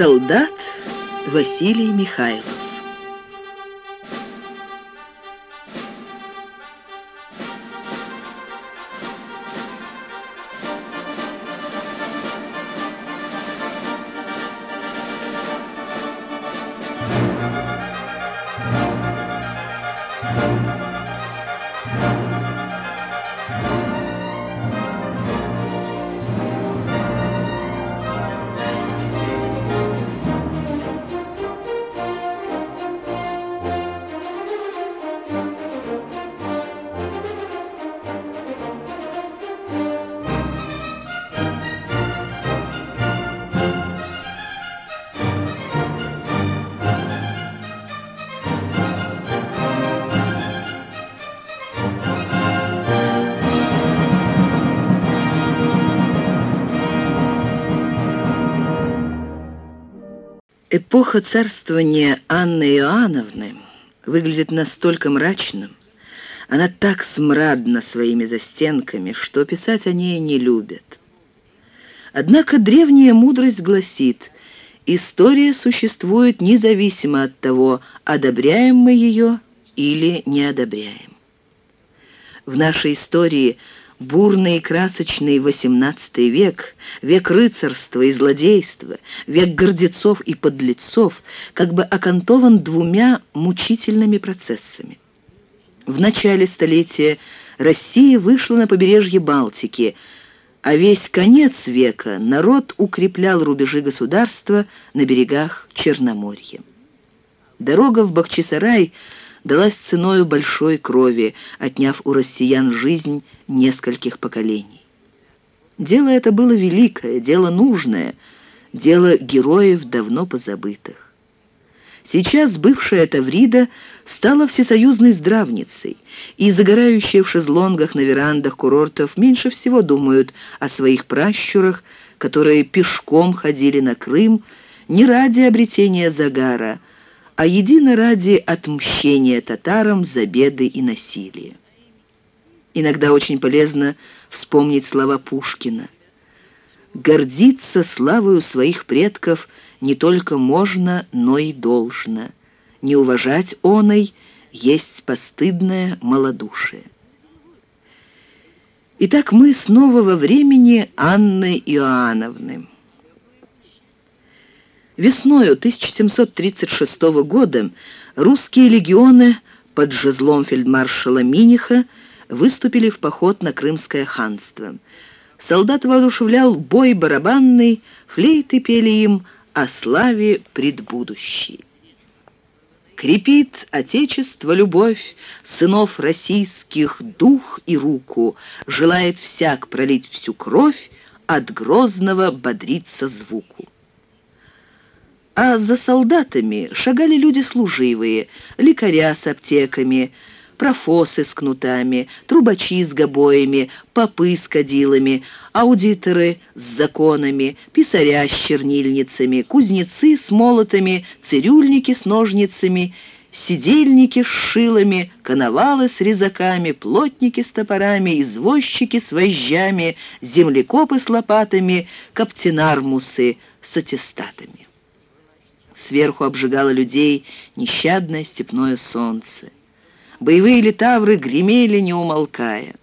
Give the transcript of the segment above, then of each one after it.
Солдат Василий Михайлов Эпоха царствования Анны Иоанновны выглядит настолько мрачным, она так смрадна своими застенками, что писать о ней не любят. Однако древняя мудрость гласит, история существует независимо от того, одобряем мы ее или не одобряем. В нашей истории – Бурный и красочный XVIII век, век рыцарства и злодейства, век гордецов и подлецов, как бы окантован двумя мучительными процессами. В начале столетия Россия вышла на побережье Балтики, а весь конец века народ укреплял рубежи государства на берегах Черноморья. Дорога в Бахчисарай – далась ценою большой крови, отняв у россиян жизнь нескольких поколений. Дело это было великое, дело нужное, дело героев давно позабытых. Сейчас бывшая Таврида стала всесоюзной здравницей, и загорающие в шезлонгах на верандах курортов меньше всего думают о своих пращурах, которые пешком ходили на Крым не ради обретения загара, а едино ради отмщения татарам за беды и насилие. Иногда очень полезно вспомнить слова Пушкина. «Гордиться славою своих предков не только можно, но и должно. Не уважать оной есть постыдное малодушие». Итак, мы снова во времени Анны Иоанновны. Весною 1736 года русские легионы под жезлом фельдмаршала Миниха выступили в поход на Крымское ханство. Солдат воодушевлял бой барабанный, флейты пели им о славе предбудущей. Крепит Отечество любовь, сынов российских дух и руку, желает всяк пролить всю кровь, от Грозного бодриться звуку а за солдатами шагали люди служивые, лекаря с аптеками, профосы с кнутами, трубачи с гобоями, попы с кадилами, аудиторы с законами, писаря с чернильницами, кузнецы с молотами, цирюльники с ножницами, сидельники с шилами, коновалы с резаками, плотники с топорами, извозчики с вожжами, землекопы с лопатами, каптенармусы с аттестатами. Сверху обжигало людей нещадное степное солнце. Боевые литавры гремели, не умолкая.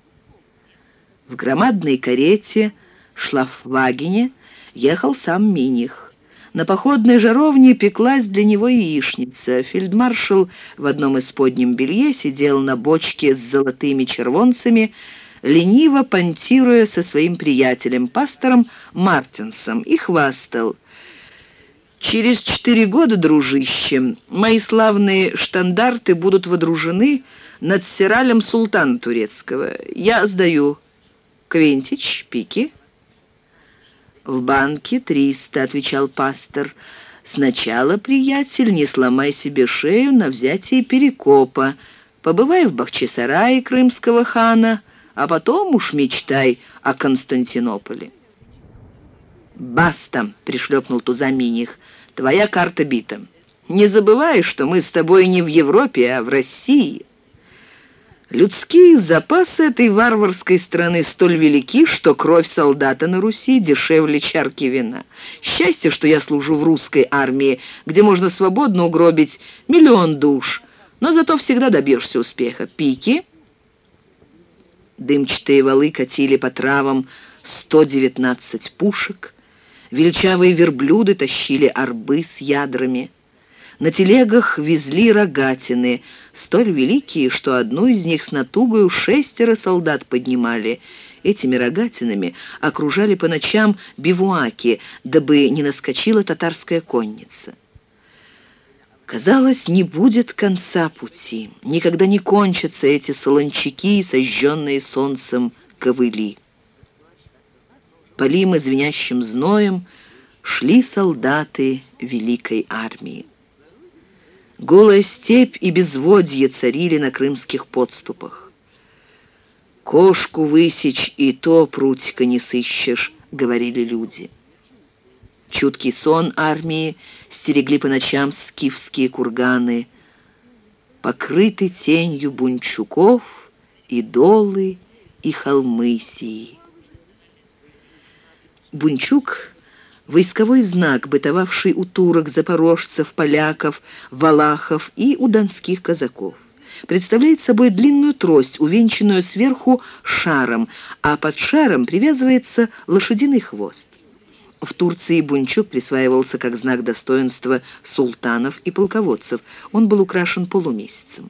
В громадной карете Шлафвагене ехал сам Миних. На походной жаровне пеклась для него яичница. Фельдмаршал в одном из подним белье сидел на бочке с золотыми червонцами, лениво понтируя со своим приятелем, пастором Мартинсом, и хвастал — Через четыре года, дружище, мои славные штандарты будут водружены над сиралем султана турецкого. Я сдаю. Квентич, пики. В банке триста, отвечал пастор. Сначала, приятель, не сломай себе шею на взятие Перекопа. Побывай в Бахчисарае крымского хана, а потом уж мечтай о Константинополе. «Баста!» — пришлепнул Тузаминих. «Твоя карта бита. Не забывай, что мы с тобой не в Европе, а в России». Людские запасы этой варварской страны столь велики, что кровь солдата на Руси дешевле чарки вина. Счастье, что я служу в русской армии, где можно свободно угробить миллион душ, но зато всегда добьешься успеха. Пики. Дымчатые валы катили по травам 119 пушек, величавые верблюды тащили арбы с ядрами. На телегах везли рогатины, столь великие, что одну из них с натугою шестеро солдат поднимали. Этими рогатинами окружали по ночам бивуаки, дабы не наскочила татарская конница. Казалось, не будет конца пути, никогда не кончатся эти солончаки, сожженные солнцем ковыли. Полимы звенящим зноем шли солдаты великой армии. Голая степь и безводье царили на крымских подступах. «Кошку высечь, и то прутика не сыщешь», — говорили люди. Чуткий сон армии стерегли по ночам скифские курганы, покрыты тенью бунчуков и долы, и холмы сии. Бунчук войсковой знак, бытовавший у турок, запорожцев, поляков, валахов и у донских казаков. Представляет собой длинную трость, увенчанную сверху шаром, а под шаром привязывается лошадиный хвост. В Турции бунчук присваивался как знак достоинства султанов и полководцев. Он был украшен полумесяцем.